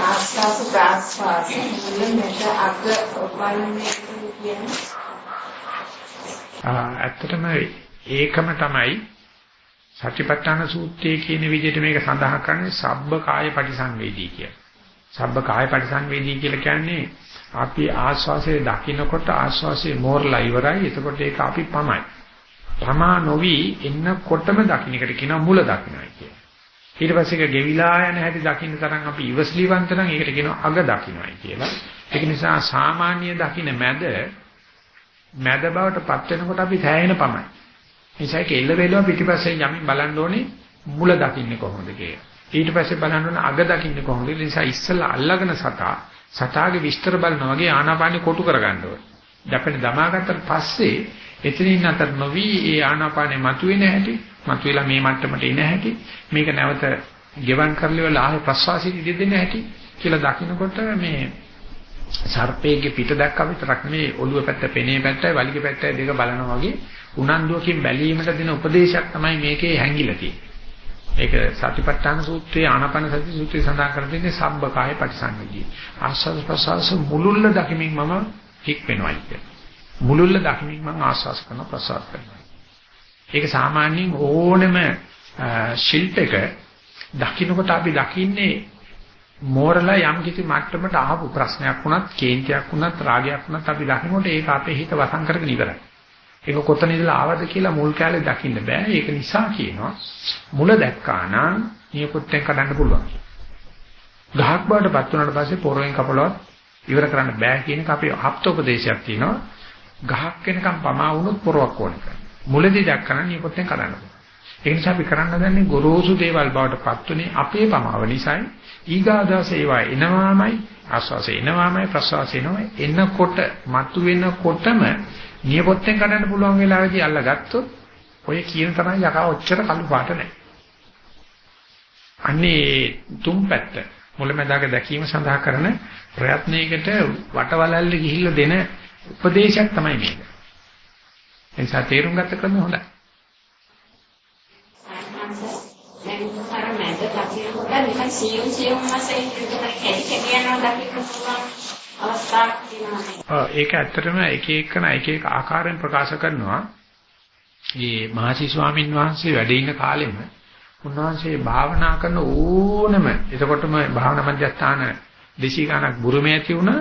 ආස්වාස ප්‍රාස්වාස මුල මැද අග බලන්නේ කියන්නේ ඇත්තටම ඒකම තමයි සත්‍යපට්ඨාන සූත්‍රයේ කියන විදිහට මේක සඳහන් කරන්නේ සබ්බ කාය පරිසංවේදී කියලා. සබ්බ කාය පරිසංවේදී කියලා කියන්නේ අපි ආස්වාසයේ දකින්නකොට ආස්වාසයේ මෝරලා ඉවරයි. එතකොට ඒක අපි පමයි. පමා නොවි එන්නකොටම දකින්නකට කියනවා මුල දකින්නයි කියලා. ඊට පස්සේ ඒක ගෙවිලා යන හැටි දකින්න තරම් අපි ඉවස්ලිවන්ත නම් ඒකට කියනවා අග දකින්නයි කියලා. ඒක නිසා සාමාන්‍ය දකින්න මැද මැද බවට පත් වෙනකොට අපි සෑහෙන පමයි. නිසා කෙල්ල වේලව පිටිපස්සේ යමින් බලන්න ඕනේ මුල දකින්නේ කොහොමද කියලා. ඊට පස්සේ බලන්න ඕනේ අග දකින්නේ කොහොමද. ඒ නිසා ඉස්සෙල්ලා අල්ලගෙන සතා සතාගේ විස්තර බලනවා වගේ ආනාපානෙ කොටු කරගන්න ඕනේ. දැපෙන දමාගත්තට පස්සේ එතනින් අතර නොවි ඒ ආනාපානෙ මතුවේ නැහැටි, මතුවලා මේ මට්ටමට එන හැටි, මේක නැවත ගෙවන් කරලිවල ආයේ ප්‍රසවාසී ඉඳ දෙන්න හැටි කියලා දකිනකොට මේ සර්පයේ පිට දැක්ක විතරක් නෙවෙයි ඔළුව පැත්ත, පෙනේ පැත්තයි, වලිගේ පැත්තයි දෙක බලනවා වගේ උනන්දුවකින් බැලීමට දෙන උපදේශයක් තමයි මේකේ හැංගිලා තියෙන්නේ. ඒක සතිපට්ඨාන සූත්‍රයේ ආනාපාන සති සූත්‍රයේ සඳහන් කර දෙන්නේ සබ්බකාය පරිසංවේදී. ආස්වාද ප්‍රසවාස මුලුල්ල දකිමින් මම හික් වෙනවායි කියන්නේ. මුලුල්ල දකිමින් මම ආස්වාද කරන ප්‍රසවාස කරනවා. ඒක සාමාන්‍යයෙන් ඕනෙම ශිල්පයක දකින්නකොට අපි දකින්නේ මෝරලා යම් කිසි මට්ටමකට ආපු ප්‍රශ්නයක් වුණත්, කේන්තියක් වුණත්, රාගයක් වුණත් අපි දකින්නකොට ඒක අපේ හිත වසන් කරගෙන ඉවරයි. ඒක කොතන ඉඳලා ආවද කියලා මුල් කැලේ දකින්න බෑ. ඒක නිසා කියනවා මුල දැක්කා නම් නියපොත්තෙන් කඩන්න පුළුවන්. ගහක් බාටපත් වුණාට පස්සේ පොරෙන් කපලවත් ඉවර කරන්න බෑ කියන එක අපේ හප්තෝපදේශයක් තියෙනවා. ගහක් වෙනකම් පමා වුණොත් පොරවක් ඕන කරනවා. මුලදී දැක්කම නියපොත්තෙන් කඩන්න පුළුවන්. ඒ නිසා අපි කරන්න දන්නේ ගොරෝසු දේවල් බාටපත් උනේ අපේ පමාව නිසායි. ඊගාදාස ඒවා එනවාමයි ආස්වාස එනවාමයි ප්‍රසවාස එනවාමයි එනකොට මතු වෙනකොටම නියපොත්තෙන් කඩන්න පුළුවන් වෙලාවෙදී අල්ලගත්තොත් ඔය කියන තරම් යකා ඔච්චර කළු පාට නැහැ. අන්නේ තුන් පැත්ත මුලැමැදාක දැකීම සඳහා කරන ප්‍රයත්නයකට වටවලල්ලේ ගිහිල්ලා දෙන උපදේශයක් තමයි මේක. ඒ නිසා තේරුම් ගත්ත ක්‍රම හොඳයි. ඒක ඇත්තටම එක එකන එක එක ආකාරයෙන් ප්‍රකාශ කරනවා. මේ මහසි ස්වාමීන් වහන්සේ වැඩ ඉන්න කාලෙම උන්වහන්සේ භාවනා කරන ඕනම එතකොටම භාවනා මධ්‍යස්ථාන දෙසී ගණක් බුරුමේ ඇති වුණා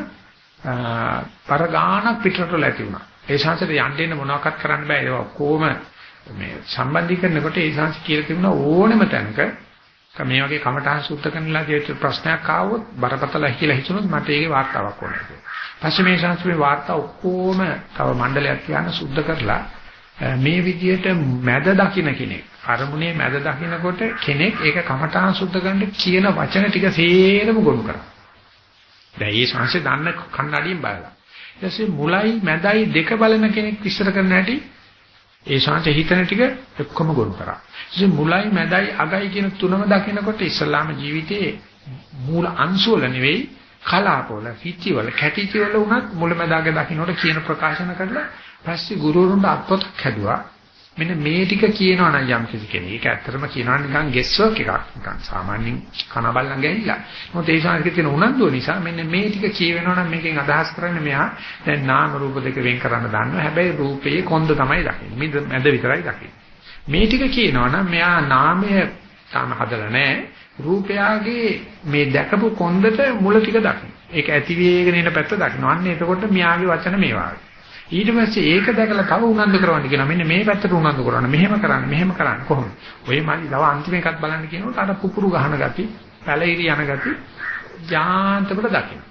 පරගානක් පිටරටල ඇති වුණා. ඒ ශාන්සයට යන්න දෙන්න මොනවක්වත් කරන්න බෑ. ඒක කොහොම මේ සම්බන්ධීකරනකොට ඒ ශාන්ස කියලා තිබුණා ඕනෙම තැනක මේ වගේ කමඨහන් සුද්ධ කරනලා කියන ප්‍රශ්නයක් ආවොත් බරපතල කියලා හිතුනොත් මට ඒකේ වාර්තාවක් ඕනේ කියලා. පස්සේ මේ ශාස්ත්‍රයේ වාර්තා ඔක්කොම තව මණ්ඩලයක් කියන සුද්ධ කරලා මේ විදියට මැද දකින්න කෙනෙක් අරමුණේ මැද දකින්නකොට කෙනෙක් ඒක කමඨහන් සුද්ධ කරන්න කියන වචන ටික සේරම ගොනු කරා. දැන් මේ ශාස්ත්‍රය දන්න කන්නඩියෙන් බලලා. ඊට පස්සේ මුලයි මැදයි දෙක බලන කෙනෙක් විස්තර කරන්න හැටි ඒ ශාන්ත හිතන ටික ඔක්කොම ගොනු කරා. ඉතින් මුලයි මැදයි අගයි කියන තුනම දකිනකොට ඉස්ලාම ජීවිතයේ මූල අංශු වල නෙවෙයි කලාපවල, හිතිවල, කැටිතිවල උනත් මුල මැදාගේ දකින්නට කියන ප්‍රකාශන කරලා පස්සේ ගුරුවරුන්ට අත්පොතක් හැදුවා. මෙන්න මේ ටික කියනවා නම් යම් කිසි කෙනෙක්. ඒක ඇත්තටම කියනවා නිකන් ගෙස් වර්ක් එකක්. නිකන් සාමාන්‍යයෙන් කන බල්ලන් ගෑනිලා. මොකද ඒ ශාන්තික තියෙන උනන්දුව නිසා මෙන්න මේ ටික කියවෙනවා නම් මේකෙන් අදහස් කරන්නේ මෙහා දැන් නාම රූප දෙක වෙන් කරන්න දන්නවා. හැබැයි රූපයේ කොන්ද තමයි දකින්නේ. මිද මැද විතරයි දකින්නේ. මේ ටික කියනවා නම් මෙයා නාමය තාම හදලා නැහැ. රූපයාගේ මේ දැකපු කොන්දට මුල ටික දකින්න. ඒක ඇති වේගෙන එන පැත්ත දකින්න. අන්න එතකොට මෙයාගේ වචන මේවා. ඊට පස්සේ ඒක දැකලා තව උනන්දු කරවන්න කියනවා. මෙන්න මේ පැත්තට උනන්දු කරවන්න. මෙහෙම කරන්න, මෙහෙම කරන්න කොහොමද? ඔය මල්ලි තව අන්තිම එකක් බලන්න කියනකොට අර පුපුරු ගහන ගති, පැලිරි යන ගති යාන්තමට දකින්න.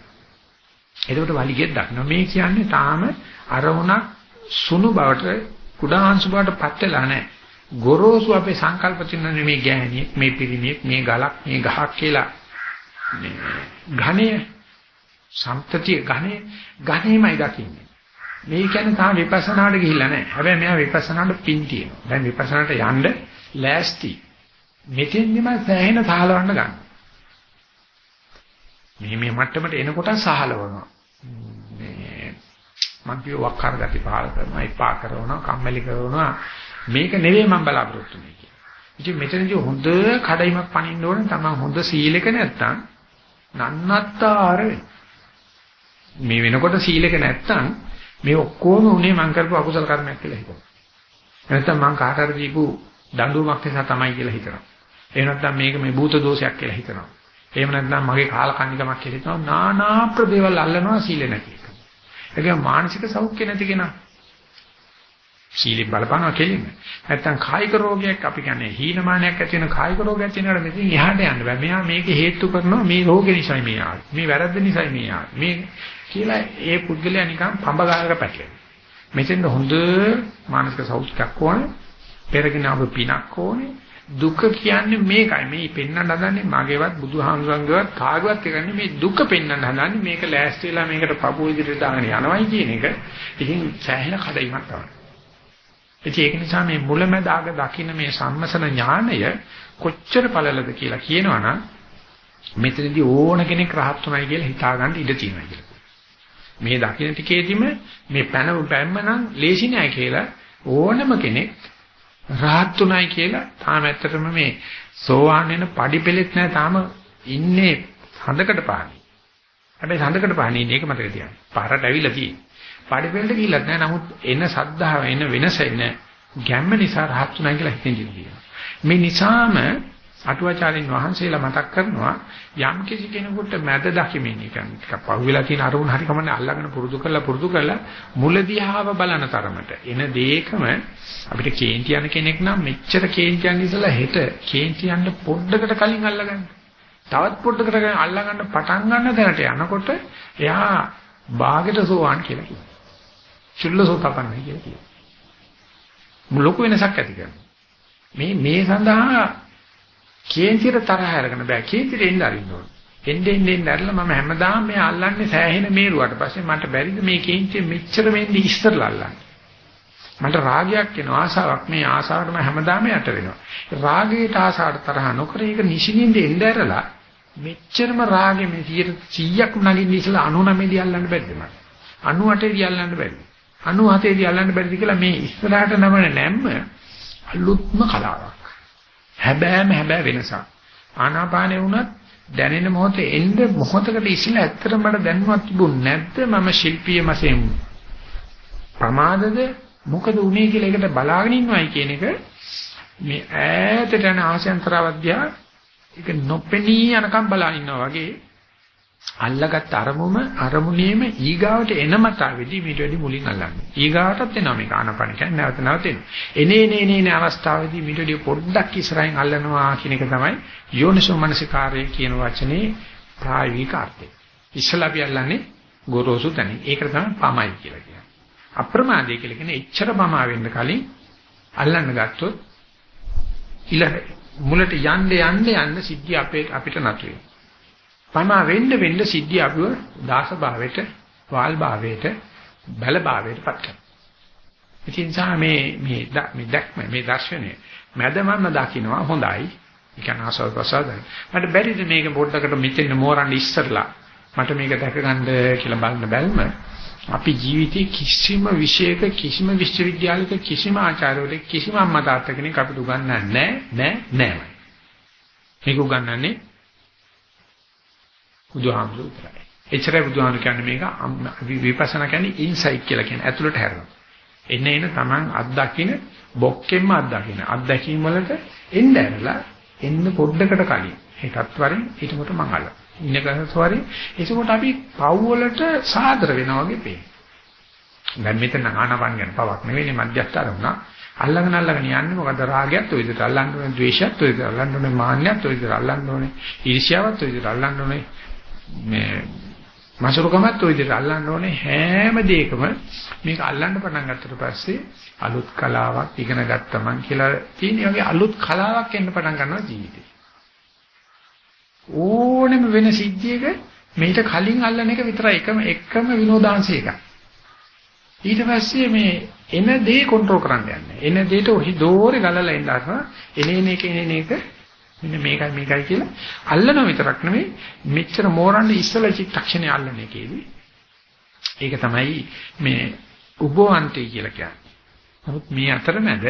එතකොට වලිගෙත් දකින්න. මේ කියන්නේ තාම අරමුණක් සුණු බවට කුඩාංශ බවට පත් වෙලා නැහැ. ගොරෝසු අපේ සංකල්ප තියෙන මේ ගෑණියෙක්, මේ පිරිමියෙක්, මේ ගලක්, මේ ගහක් කියලා මේ ඝණය සම්තතිය ඝණය ඝණයමයි දකින්නේ. මේ කියන්නේ තාම විපස්සනාට ගිහිල්ලා නැහැ. හැබැයි මෙයා විපස්සනාට පින් තියෙනවා. දැන් විපස්සනාට යන්න ලෑස්ති. මෙතෙන්දිම සෑහෙන සහලවන්න ගන්න. මේ මේ මට්ටමට එනකොට සහලවනවා. මේ මං කියව වක්කාර ගති පහල කරනවා, එපා කරනවා, කම්මැලි කරනවා. මේක නෙවෙයි මම බලාපොරොත්තු වෙන්නේ කියලා. ඉතින් මෙතනදී හොඳ කඩයිමක් පනින්න ඕනේ තමයි හොඳ සීලෙක නැත්තම් නන්නත්තර මේ වෙනකොට සීලෙක නැත්තම් මේ ඔක්කොම උනේ මං කරපු අකුසල කර්මයක් කියලා හිතනවා. නැත්තම් මං කාට හරි දීපු දඬුවමක් නිසා තමයි කියලා හිතනවා. එහෙම නැත්නම් මේක මේ භූත දෝෂයක් කියලා හිතනවා. එහෙම නැත්නම් මගේ කාලකන්නිකමක් කියලා හිතනවා. නානා ප්‍රදේවල් අල්ලනවා සීල නැති එක. ඒකම මානසික සෞඛ්‍ය නැති කෙනා. සීලෙ බලපනවා කෙලින්ම. නැත්තම් කායික රෝගයක් අපි කියන්නේ හීනමානයක් ඇති වෙන කායික රෝගයක් තියෙනකොට මෙතෙන් එහාට යන්න බෑ. මෙයා මේක හේතු කරනවා මේ රෝගේ නිසායි මේ ආවේ. මේ වැරද්ද නිසායි මේ ආවේ. මේ කියලා ඒ පුද්ගලයා නිකන් පඹ ගානක පැටලෙනවා. මෙතෙන් හොඳ මානසික සෞඛ්‍යයක් ඕනේ. පෙරගෙන ආව පිනක් ඕනේ. දුක කියන්නේ මේකයි. මේ පෙන්වන්න හදන්නේ මගේවත් බුදුහාමුදුරන්ගේවත් කාගේවත් කියන්නේ මේ දුක පෙන්වන්න හදන්නේ මේක ලෑස්ති වෙලා මේකට පපුව ඉදිරියට දාගෙන යනවයි කියන එක. ඉතින් සෑහෙන කඩයිමක් තමයි. ඒක නිසා මේ මුලැමැද ආග දකින්න මේ සම්මසන ඥානය කොච්චර පළලද කියලා කියනවනම් මෙතනදී ඕන කෙනෙක් රහත් උනායි කියලා හිතා ගන්න ඉඩ තියෙනවා කියලා. මේ දකින්න ටිකේදීම මේ පැන පැම්මනම් ලේසි නෑ කියලා ඕනම කෙනෙක් රහත් උනායි කියලා තාම ඇත්තටම මේ සෝවාන් වෙන padi පෙලෙත් නෑ තාම ඉන්නේ හඳකට පාන්නේ. හැබැයි හඳකට පාන්නේ ඉන්නේ ඒක මතක තියාගන්න. පාරට ඇවිල්ලා තියෙන්නේ. පඩිපෙළට ගිහිල්ලත් නැහැ. නමුත් එන සද්ධාව එන වෙනස එන ගැම්ම නිසා රහත් උනායි කියලා හිතෙන් කියනවා. මේ නිසාම අටුවාචාරින් වහන්සේලා මතක් කරනවා යම් කිසි කෙනෙකුට මැද දකිමින් නිකන් ටිකක් පහුවෙලා තියෙන අරමුණ හරි කමන්නේ අල්ලගෙන පුරුදු කරලා පුරුදු කරලා මුලදිහාව බලන තරමට එන දෙයකම අපිට කේන්ති යන කෙනෙක් නම් මෙච්චර කේන්ති යන ඉස්සලා හෙට කේන්ති යන්න පොඩ්ඩකට කලින් අල්ලගන්න. තවත් පොඩ්ඩකට අල්ලගන්න පටන් ගන්න දැනට යනකොට එයා බාගෙට සෝවාන් කියලා කියනවා. චුල්ලසෝතපන්නයි කියලා කියනවා. ලොකු වෙනසක් ඇති කරනවා. මේ මේ සඳහා කේන්තිර තරහ අරගෙන බෑ කේන්තිර එන්න අරින්න ඕන. එන්නේ එන්නේ නැරලා මම හැමදාම මේ අල්ලන්නේ සෑහෙන මේරුවට පස්සේ මට බැරිද මේ කේන්තිය මෙච්චර වෙන්නේ ඉස්සරලා අල්ලන්නේ. මට රාගයක් එනවා ආසාවක් මේ ආසාවට මම හැමදාම යට වෙනවා. රාගයට ආසාවට තරහ නොකර ඒක නිසින්ින්ද එන්න ඇරලා මෙච්චරම රාගෙ මේ 100ක් නගින්න ඉස්සලා 99 දී අල්ලන්න බැරිද මට? 98 දී අල්ලන්න බැරිද? 97 දී අල්ලන්න බැරිද කියලා මේ ඉස්සරහට නමන නැම්ම අලුත්ම කලාවක්. හැබෑම හැබෑ වෙනසක්. ආනාපානේ වුණත් දැනෙන මොහොතේ එන්න මොහොතකට ඉස්සෙල්ලා ඇත්තටම මට දැනුවත් තිබුණ නැද්ද මම ශිල්පීය මසෙන් ප්‍රමාදද මොකද උනේ කියලා ඒකට බලාගෙන ඉන්නවයි කියන එක මේ ඈතට යන ආශයන්තරවද්‍යා ඒක නොපෙනී යනකම් බලා ඉන්නවා වගේ අල්ලගත් අරමුම අරමුණේම ඊගාවට එන මතාවේදී මීට වැඩි මුලින් අල්ලන්නේ. ඊගාවටත් එනවා මේක ආනපන කියන්නේ නැවත නැවත එන. එනේ එනේ එනේ අවස්ථාවේදී මීට වැඩි පොඩ්ඩක් ඉස්සරහින් අල්ලනවා කියන එක තමයි යෝනිසෝ මනසිකාරය කියන වචනේ ප්‍රායෝගික අර්ථය. ඉස්සලා අපි අල්ලන්නේ ගොරෝසු තැනින්. ඒකට තමයි පමයි කියලා කියන්නේ. අප්‍රමාදයේ කියලා කියන්නේ එච්චර පමා වෙන්න කලින් අල්ලන්න ගත්තොත් ඉලහේ මුලට යන්න යන්න යන්න සිද්ධිය අපේ අපිට නතු වෙනවා. පමා වෙන්න වෙන්න සිද්ධිය අපිව දාස භාවයට, වාල් භාවයට, බල භාවයට පත් කරනවා. ඉතින් සා මේ මේ මේ දැක්ම මේ දර්ශනය මැදමම දකින්නවා හොඳයි. ඒ කියන්නේ ආසව ප්‍රසාදයි. මට බැරිද මේක පොඩ්ඩකට මෙතෙන් මෝරන්න ඉස්සරලා මට මේක දැක ගන්න කියලා බලන්න බැල්ම අපි ජීවිතේ කිසිම විෂයක කිසිම විශ්වවිද්‍යාලයක කිසිම ආචාර්යවරයෙක් කිසිම අම්මා තාත්තා කෙනෙක් අපිට උගන්වන්නේ නැහැ නෑ නෑ. මේක උගන්වන්නේ බුදුහාමුදුරු විතරයි. එච්චරයි බුදුහාමුදුරු කියන්නේ මේක විපස්සනා කියන්නේ ඉන්සයිට් කියලා කියන්නේ ඇතුළට හැරෙනවා. එන්න එන Taman අත්දකින්න බොක්කෙන්ම අත්දකින්න. අත්දැකීම් වලට එන්න ඇරලා එන්න පොඩ්ඩකට කලින් ඒකත් වරින් ඊටකොට මං අල්ලනවා. ඉන්නකසෝරි ඒකකොට අපි පව් වලට සාදර වෙනවා වගේ පේනවා. දැන් මෙතන ආනපන් ගැන පවක් නෙවෙයි මධ්‍යස්ථ අරමුණ. අල්ලගෙන අල්ලගෙන යන්නේ මොකද රාගයත් ඔය විදිහට අල්ලන්න ඕනේ, ද්වේෂයත් ඔය විදිහට අල්ලන්න ඕනේ, මාන්නයත් ඔය විදිහට අල්ලන්න ඕනේ, ඊර්ෂ්‍යාවත් ඔය විදිහට අල්ලන්න ඕනේ. මේ මසුරුකමත් ඔය විදිහට අල්ලන්න ඕනේ හැම දෙයකම මේක අල්ලන්න පටන් ගත්තට පස්සේ අලුත් කලාවක් ඉගෙන ගත්තමන් කියලා තියෙන වගේ අලුත් කලාවක් එන්න පටන් ගන්නවා ජීවිතේ. ඕනෙම වෙන සිද්ධියක මේට කලින් අල්ලන එක විතරයි එකම එකම විනෝදාංශය එකක්. ඊට පස්සේ මේ එන දේ කන්ට්‍රෝල් කරන්න යන්නේ. එන දේට ඔහි දෝරේ ගලලා එන්න අරන එනේන එක එනේන එක මෙන්න මේකයි මේකයි කියලා අල්ලන විතරක් නෙමෙයි මෙච්චර මෝරන්නේ ඉස්සල චිත්තක්ෂණේ අල්ලන එකේදී. ඒක තමයි මේ උභවන්තය කියලා කියන්නේ. නමුත් මේ අතරමැද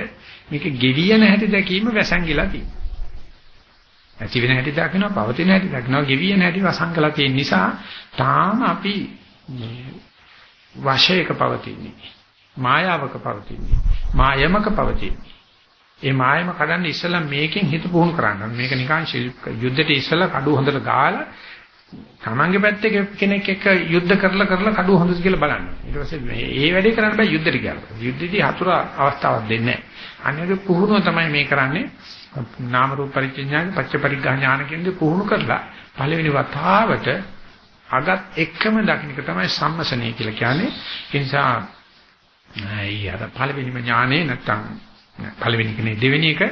මේක ගෙවියන හැටි දැකීම වැසංගිලා තියෙනවා. ඇති වෙන හැටි දකිනවා, පවතින හැටි දකිනවා, ගෙවියන හැටි වසංගලා තියෙන නිසා තාම අපි වශයක පවතින්නේ. මායාවක පවතින්නේ. මායමක පවතින්නේ. ඒ මායම කඩන්න ඉස්සලා මේකෙන් හිත පුහුණු කරන්න. මේක නිකන් යුද්ධයට ඉස්සලා කඩුව හොඳට ගාලා තමන්ගේ පැත්තේ කෙනෙක් එක්ක යුද්ධ කරලා කරලා කඩුව හොඳද කියලා බලන්න. ඊට පස්සේ මේ වැඩේ කරන්න බෑ යුද්ධෙට කියලා. යුද්ධෙදී හතුර අවස්ථාවක් දෙන්නේ නැහැ. අනිවාර්ය පුහුණුව තමයි මේ කරන්නේ. නාම රූප පරිච්ඡේඥාන පච්ච පරිග්‍රහ ඥාන කියන්නේ පුහුණු කරලා පළවෙනි වතාවට අගත් එකම දකින්නක තමයි සම්මසණය කියලා කියන්නේ. ඒ නිසා අය අර පළවෙනිම ඥානේ නැත්තම් පළවෙනි කෙනේ දෙවෙනි එක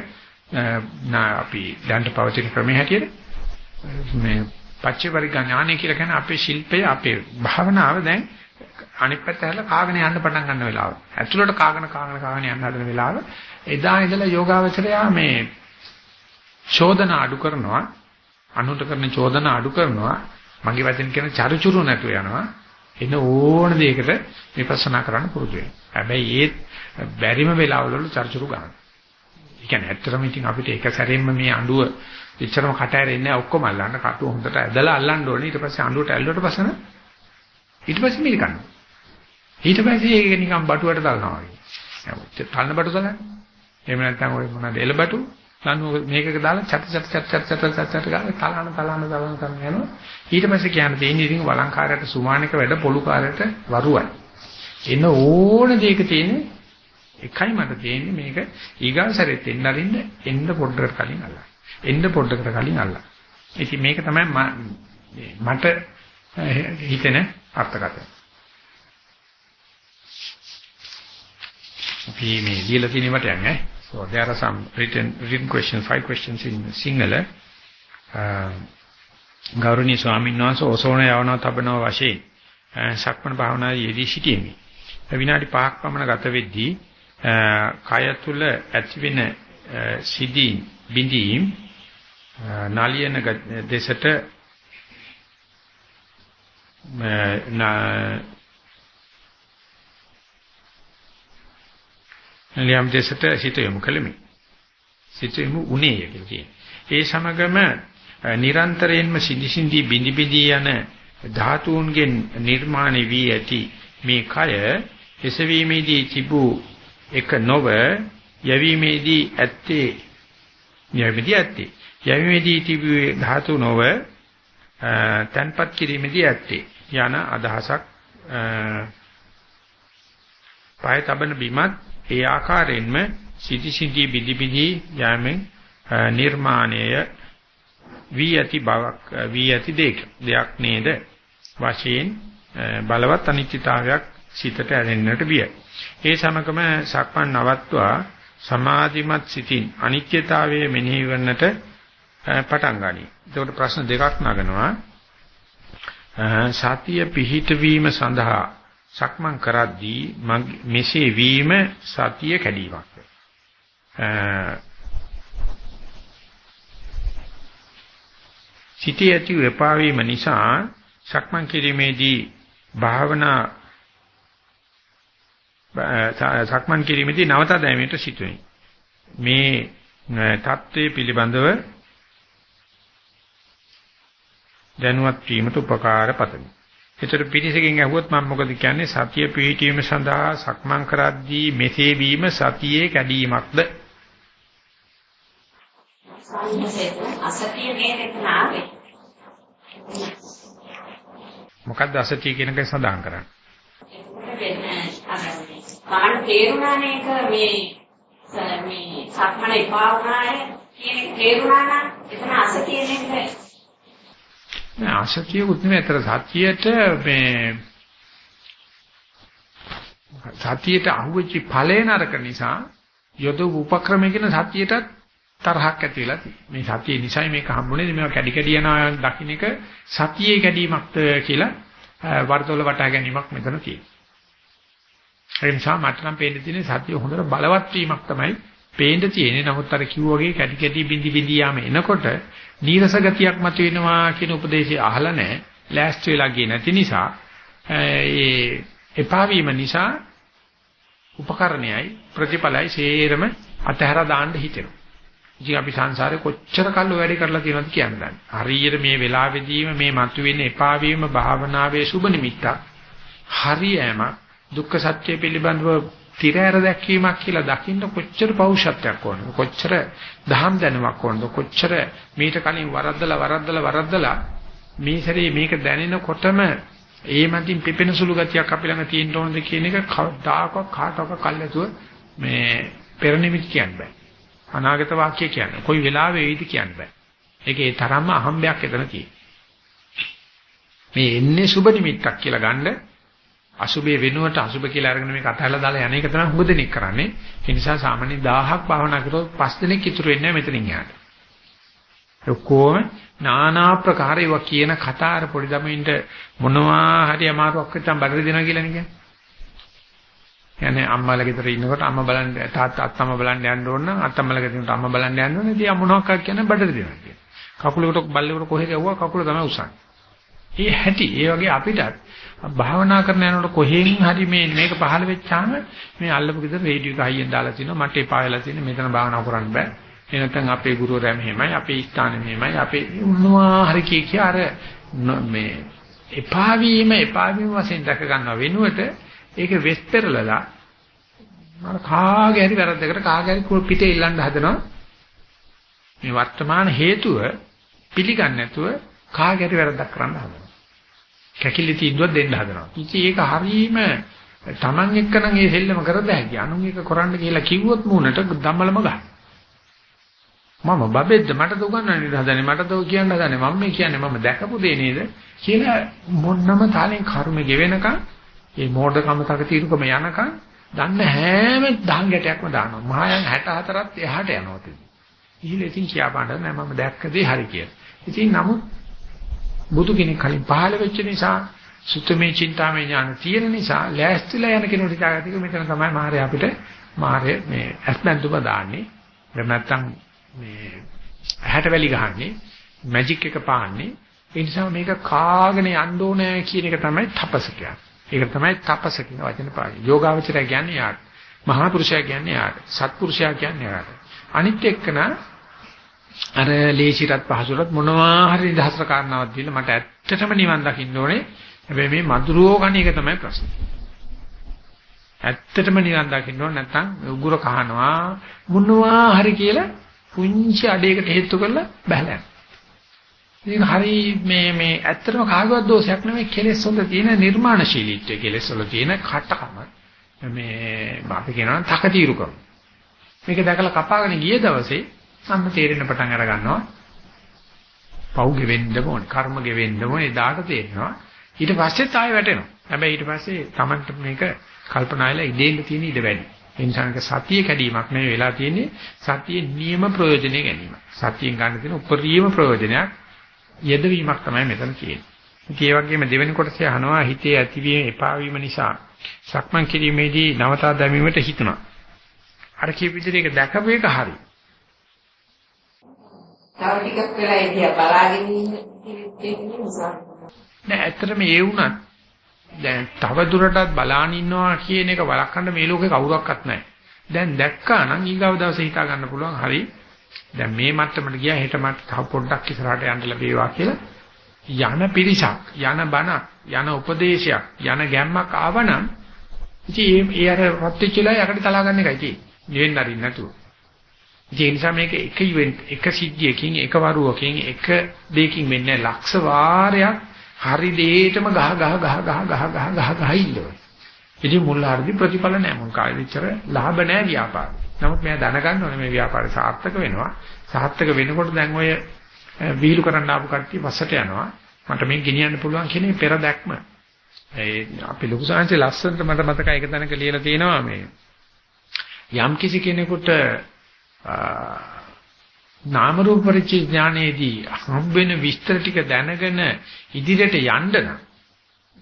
අපි දැන්ට පවතින ක්‍රමයේ හැටියට මේ පච්චේපරිග්ග ඥානය කියලා කියන්නේ අපේ ශිල්පය අපේ භාවනාව දැන් අනිත් පැත්ත හැරලා කාගෙන යන්න පටන් ගන්න වෙලාව. ඇතුළට කාගෙන කාගෙන කාගෙන යන්න හදන වෙලාව. එදා ඉඳලා යෝගාවචරයා මේ චෝදන අඩු කරනවා. අනුන්ට කරන චෝදන අඩු කරනවා. මගේ වචන කියන චරුචුරු නැතුව යනවා. එන ඕන දෙයකට විපස්සනා කරන්න පුරුදු වෙනවා. හැබැයි ඒත් බැරිම වෙලාවවල චරුචුරු ගන්න. ඒ කියන්නේ ඇත්තටම ඉතින් අපිට එක සැරෙන්න මේ අඬුව එච්චරම කට ඇරෙන්නේ ඔක්කොම අල්ලන්න. කටු හොඳට ඇදලා අල්ලන්න ඕනේ. ඊට පස්සේ අඬුවට ඇල්ලුවට පස්සන ඊට පස්සේ මේක ගන්න ඊට පස්සේ ඒක නිකන් බටුවට දානවා වගේ. තල්න බටු දාලා එහෙම නැත්නම් ඔය මොනවාද එළ බටු ලනු මේකක දාලා චට චට චට චට චට චට ගාලා තලන තලන තලන කරන යනවා ඊට පස්සේ කියන්න තියෙන්නේ ඉතින් වළංකාරයට සුමානික වැඩ පොලුකාරයට වරුවයි එන ඕන දෙයක තියෙන්නේ එකයි මට තියෙන්නේ මේක ඊගාසරෙත් එන්න අරින්න එන්න පොඩ්ඩකට කලින් අල්ලන්න එන්න පොඩ්ඩකට කලින් අල්ලන්න. ඉතින් මේක තමයි මට හිතෙන අර්ථකථනය. අපි මේ ලියලා තියෙන වට යන්නේ. So there are some written written questions, five questions in Sinhala. ගෞරවනීය ස්වාමීන් වහන්සේ ඔසෝන යවනවා තබනවා වශයෙන් සක්මණ භාවනාවේ යෙදී සිටීමේ විනාඩි 5ක් පමණ ගත වෙද්දී කය තුල ඇතිවෙන සිදීම් බිඳීම් නාලියන දෙසට නාලියම් දෙසට සිත යොමු කළෙමි. සිත යොමු උනේ කියලා කියන්නේ. ඒ සමගම නිරන්තරයෙන්ම සිඳි සිඳි බිඳි බිඳි යන ධාතුන්ගෙන් නිර්මාණය වී ඇති මේ කය එසවීමේදී තිබූ එක නොව යැවීමේදී ඇත්තේ යැවීමේදී ඇත්තේ යැවීමේදී තිබුවේ ධාතු නොව තන්පත් කිරීමේදී ඇත්තේ යන අදහසක් පාය තබන බිමත් ඒ ආකාරයෙන්ම සිටි සිටි බිදි බිදි යෑමෙන් නිර්මාණය වී ඇති බවක් වී ඇති දෙයක් දෙයක් නේද වශයෙන් බලවත් අනිත්‍යතාවයක් සිතට ඇලෙන්නට බිය. ඒ සමගම සක්මන් නවත්වා සමාධිමත් සිතින් අනිත්‍යතාවයේ මෙනෙහි කරන්නට පටන් ගනී. එතකොට ප්‍රශ්න දෙකක් නගනවා. සතිය පිහිටවීම සඳහා සක්මන් කරද්දී මෙසේ වීම සතිය කැඩීමක්. සිටී ඇති වෙපා වීම නිසා සක්මන් කිරීමේදී භාවනා සක්මන් කිරීමේදී නවතා දැමීමට සිටුනි. මේ தત્ත්වයේ පිළිබඳව දැනුවත් වීමට උපකාර පතමි. ඒතර පිටිසකින් ඇහුවොත් මම මොකද කියන්නේ සතිය පිහිටීම සඳහා සක්මන් කරද්දී මෙසේ වීම සතියේ කැඩීමක්ද? අසතිය නේද නාවේ. මොකද්ද අසතිය කියන එක සඳහන් කරන්නේ? කාණ තේරුණානේ එක මේ මේ සක්මන එපා වුණාය කියන එක තේරුණා නම් එතන අසතිය නේද නෑ අසතියකුත් නෙමෙයි අතර සතියට මේ සතියට අහුවෙච්ච ඵලේ නරක නිසා යොද උපක්‍රමයකින් සතියට තරහක් ඇති වෙලා තියෙනවා. මේ සතිය නිසයි මේක හම්බුනේ මේවා කැඩි කැඩි යනවා දකින්න එක සතියේ කැඩීමක්ද කියලා වර්තවල වටහා ගැනීමක් මෙතන තියෙනවා. ඒ නිසා මට නම් පේන්න තියෙන්නේ සතිය හොඳට බලවත් වීමක් තමයි පේන්න තියෙන්නේ. නමුත් අර කිව්වාගේ කැටි කැටි බිඳි බිඳි යාම එනකොට නීරස ගතියක් මතුවෙනවා කියන උපදේශය අහලා නැහැ. ලෑස්ති වෙලා ගියේ නැති නිසා ඒ එපා වීම නිසා උපකරණයයි ප්‍රතිඵලයි සේරම අතහැර දාන්න හිතෙනවා. ඉතින් අපි සංසාරේ කොච්චර කල් වැඩි කරලා තියෙනවද කියන්නේ. හරියට මේ වෙලාවෙදීම මේ මතුවෙන එපා වීම භාවනාවේ සුබ නිමිත්තක්. හරියම දුක්ඛ සත්‍ය පිළිබඳව තිරෑර දැක්වීමක් කියලා දකින්න කොච්චර පෞෂත්වයක් ඕනද? කොච්චර දහම් දැනුමක් ඕනද? කොච්චර මීට කලින් වරද්දලා වරද්දලා වරද්දලා මේ සැරේ මේක දැනෙනකොටම ඒ මතින් පිපෙන සුළු ගතියක් අපි ළඟ තියෙන්න ඕනද කියන එක කවදාකවත් කාටවත් කල්ැතුව මේ පෙර නිමිති කියන්න බෑ. අනාගත වාක්‍ය කියන්නේ. කොයි වෙලාවෙ වෙයිද කියන්න බෑ. ඒකේ තරම්ම අහම්බයක් එතන තියෙනවා. මේ එන්නේ සුබ නිමිත්තක් කියලා ගන්න අසුබේ වෙනුවට අසුබ කියලා අරගෙන මේක අතහැරලා දාලා යන එක තමයි හුඟ දෙනෙක් කරන්නේ. ඒ නිසා සාමාන්‍ය 1000ක් භාවනා කරොත් 5 දෙනෙක් ඉතුරු වෙන්නේ මෙතනින් යහට. ඔක්කොම নানা ප්‍රකාර ඒවා කියන කතා අර පොඩි ළමයින්ට මොනවා හරි අමාරුවක් වෙච්චම බඩට දෙනවා කියලා නේ කියන්නේ. කියන්නේ අම්මාලා ගෙදර ඉන්නකොට අම්මා බලන්න තාත්තා අත්තම්ම බලන්න යන්න ඕන නම් අත්තම්මලා ගෙදර ඉන්නකොට අම්මා බලන්න යන්න ඕනේ. ඉතින් මොනවක් කියන්නේ බඩට දෙනවා කියන්නේ. කකුලකට බල්ලෙකුට කොහෙද යවුවා කකුල තමයි උසන්නේ. ඒ හැටි ඒ වගේ අපිටත් භාවනා කරන යනකොට කොහෙන් හරි මේ මේක පහළ වෙච්චාම මේ අල්ලපු ගෙදර රේඩියෝ එක හයියෙන් දාලා තිනවා මට එපා වෙලා තියෙන මෙතන භාවනා කරන්න බෑ. එනකන් අපේ ගුරුවරයා මෙහෙමයි අපේ ස්ථානෙ මෙහෙමයි අපේ උන්නවා හරි කිය කිය අර මේ එපා වීම එපා වීම වශයෙන් දැක ගන්නව. වෙනුවට ඒක වෙස් පෙරලලා මම කාගේ හරි වැරද්දකට කාගේ හරි පිටේ ඉල්ලන්න හදනවා. මේ වර්තමාන හේතුව පිළිගන්නේ නැතුව කාගේ හරි වැරද්දක් කරන්න හදනවා කැකිලි තීන්දුවක් දෙන්න හදනවා. ඉතින් ඒක හරීම Taman එක්කනම් ඒ සෙල්ලම කරද හැකි. අනුන් එක කරන්න කියලා කිව්වොත් මූණට දම්මලම ගන්න. මම බබෙද්ද මටද උගන්වන්න හදන්නේ මටද කියන්න හදන්නේ මම මේ කියන්නේ මම දැකපු දේ නේද කියලා මොන්නම තාලෙන් කර්ම ගෙවෙනකන් මේ මෝඩකම තක తీරුකම යනකන් දන්න හැම දහං ගැටයක්ම දානවා මහයන් 64ත් එහාට යනවා ඉතින්. ඉහිල ඉතින් කියා පාන්න නෑ මම දැක්ක දේ හරි කියලා. ඉතින් නමුත් බුදු කෙනෙක් කලින් පහළ වෙච්ච නිසා සුත්තමේ චින්තාමේ ඥාන තියෙන නිසා ලෑස්තිලා යන කෙනෙකුට හිතාගත්තක මෙතන තමයි මාරය අපිට මාරය මේ ඇස්බැඳුම දාන්නේ. එහෙම නැත්නම් මේ ඇහැට වැලි ගහන්නේ මැජික් එක පාන්නේ. ඒ නිසා මේක කාගෙන යන්න ඕනේ කියන එක තමයි තපස කියන්නේ. ඒක තමයි තපස කියන වචන පාඩි. යෝගාවචරය කියන්නේ යාට. මහා පුරුෂයා කියන්නේ යාට. සත්පුරුෂයා කියන්නේ යාට. අනිත් එක්කන අර ලේසිරත් පහසුරත් මොනවා හරි නිදහසට කාරණාවක් දීලා මට ඇත්තටම නිවන් දකින්න ඕනේ. හැබැයි මේ මధుරෝ ගණ එක තමයි ප්‍රශ්නේ. ඇත්තටම නිවන් දකින්න ඕනේ නැත්නම් උගුර කහනවා මොනවා හරි කියලා පුංචි අඩේකට හේතු කරලා බහලා ඉතින් හරි මේ මේ ඇත්තටම කාගවත් දෝෂයක් නෙමෙයි කෙලෙස් වල තියෙන නිර්මාණශීලීත්වය කෙලෙස් වල තියෙන කටකම මේ අපි කියනවා තකතිරුකම මේක දැකලා කපාගෙන ගිය දවසේ අන්න තේරෙන පටන් අර ගන්නවා. පව් ගෙවෙන්න ඕනේ, කර්ම ගෙවෙන්න ඕනේ, එදාට තේරෙනවා. ඊට පස්සෙත් ආයෙ වැටෙනවා. හැබැයි ඊට පස්සේ Tamanට මේක කල්පනායලා ඉදෙන්න තියෙන ඉඩ වැඩි. ඒ නිසා මේක සතිය කැඩීමක් නෙවෙයි වෙලා තියෙන්නේ සතියේ නියම ප්‍රයෝජනෙ ගැනීම. සතියෙන් ගන්න තියෙන උපරිම ප්‍රයෝජනයක් යෙදවීමක් තමයි මෙතන තියෙන්නේ. ඉතින් ඒ වගේම දෙවෙනි කොටසේ අහනවා හිතේ ඇතිවීම එපා වීම නිසා සක්මන් කිරීමේදී නවතා දැමීමට හිතුණා. අර කියපු විදිහට ඒක දැකපු එක හරියි. තව ටිකක් වෙලා ඒ දිහා බලාගෙන ඉන්න නිසා. නෑ ඇත්තටම ඒ වුණත් දැන් තව දුරටත් බලාන ඉන්නවා කියන එක වළක්වන්න මේ ලෝකේ කවුරක්වත් නැහැ. දැන් දැක්කා නම් ඊගව දවසේ හිතා ගන්න පුළුවන් හරි. දැන් මේ මට්ටමට ගියා හෙට මට තව පොඩ්ඩක් ඉස්සරහට යන්න ලැබේවා කියලා යන පිරිසක් යන බණ යන උපදේශයක් යන ගැම්මක් ආවනම් ඉතින් ඒ අර රත් වෙච්චලා යකට තලා ගන්න එකයි තියෙන්නේ. නිවෙන්න අරින්න නැතුව. ඒ නිසා මේක එක ඉවෙන්ට් එක සිද්ධියකින් එක වරුවකින් එක දෙයකින් වෙන්නේ ලක්ෂ වාරයක් හරි දෙයටම ගහ ගහ ගහ ගහ ගහ ගහ ගහ ගහ ඉන්නවා. ඉතින් මුල් හරිදි ප්‍රතිඵල නැහැ මුල් කාලේ විතර ලාභ නැහැ ව්‍යාපාර. නමුත් මෙයා දැනගන්න ඕනේ මේ ව්‍යාපාරය සාර්ථක වෙනවා. සාර්ථක වෙනකොට දැන් ඔය වීලු කරන්න ආපු කට්ටිය වස්සට යනවා. මට මේක ගෙනියන්න පුළුවන් කියන පෙර දැක්ම. ඒ අපි ලොකු සංහසේ ලස්සනට මට මතකයි එක තැනක ලියලා තියෙනවා මේ යම් කිසි කෙනෙකුට නාම රූප පරිච්ඡේ ඥානයේදී හම්බෙන විස්තර ටික දැනගෙන ඉදිරියට යන්න නම්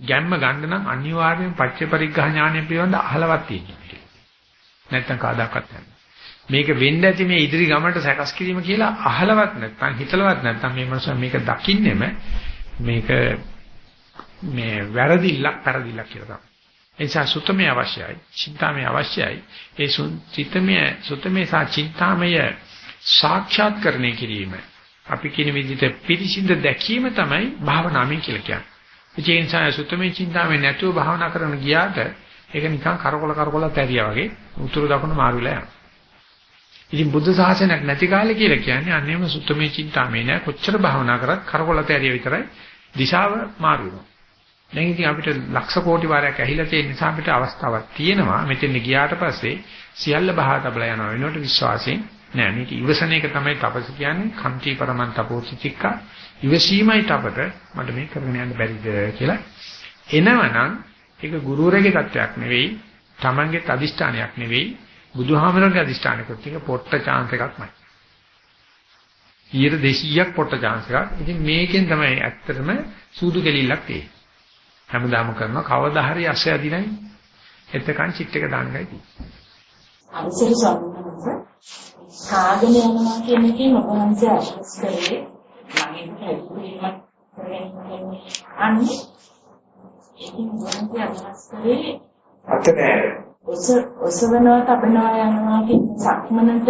ගැම්ම ගන්න නම් අනිවාර්යයෙන් පච්ච පරිග්‍රහ ඥානය පිළිබඳ අහලවත් තියෙනවා. නැත්තම් කාදාකත් නැහැ. මේක වෙන්න ඇති මේ ඉදිරි ගමනට සකස් කිරීම කියලා අහලවත් නැත්නම් හිතලවත් නැත්නම් මේ මනුස්සයා මේක දකින්නෙම මේක මේ වැරදිල්ලක් පෙරදිල්ලක් කියලා තමයි. එනිසා සුතමේ අවශ්‍යයි. චින්තාමේ අවශ්‍යයි. ඒ සුතමේ සුතමේ සා චින්තාමය සාක්ෂාත් කරණය කිරීම. අපි කියන විදිහට පිරිසිඳ දැකීම තමයි භාවනාමය කියලා කියන්නේ. ඒ නිසා සුතමේ චින්තාමේ නැතුව භාවනා කරන ගියාට ඒක නිකන් කරකොල කරකොල පැරියා වගේ උතුරු දකුණු මාරු වෙලා යනවා. ඉතින් බුද්ධ ශාසනයක් නැති කාලේ කියලා කියන්නේ අන්නේම සුත්තමේ චින්තාමේ නෑ කොච්චර භාවනා කරත් කරකොලත ඇරිය විතරයි දිශාව මාරු වෙනවා. දැන් ඉතින් අපිට ලක්ෂ කෝටි වාරයක් ඇහිලා තියෙන නිසා අපිට අවස්ථාවක් තියෙනවා. මෙතෙන් ගියාට පස්සේ සියල්ල බහා තබලා යනවා. වෙනකොට විශ්වාසයෙන් නෑ. මේක ඉවසන එක තමයි තපස කියන්නේ. කන්ති පරමන් තපෝසිතික්ක ඉවසීමයි තපත. මට මේක කරගෙන යන්න බැරිද කියලා. එනවනම් ඒක ගුරුවරගේ තත්වයක් නෙවෙයි. Tamanගේ අදිෂ්ඨානයක් නෙවෙයි. බුදුහාමරගේ අදිෂ්ඨානයකොත් එක පොට්ට chance එකක්මයි. 200ක් පොට්ට chance එකක්. ඉතින් මේකෙන් තමයි ඇත්තටම සූදු කෙලිල්ලක් තියෙන්නේ. හැමදාම කරන කවදා හරි අස්සය දිනයි එතකන් චිට් එක දාන්න ගයි තියෙන්නේ. අවසර සම්මත සාගන යනවා කියන ඔබ වහන්සේ අදහස් කරේ ඔස ඔසවනවා තබනවා යනවා කියන සක්මනට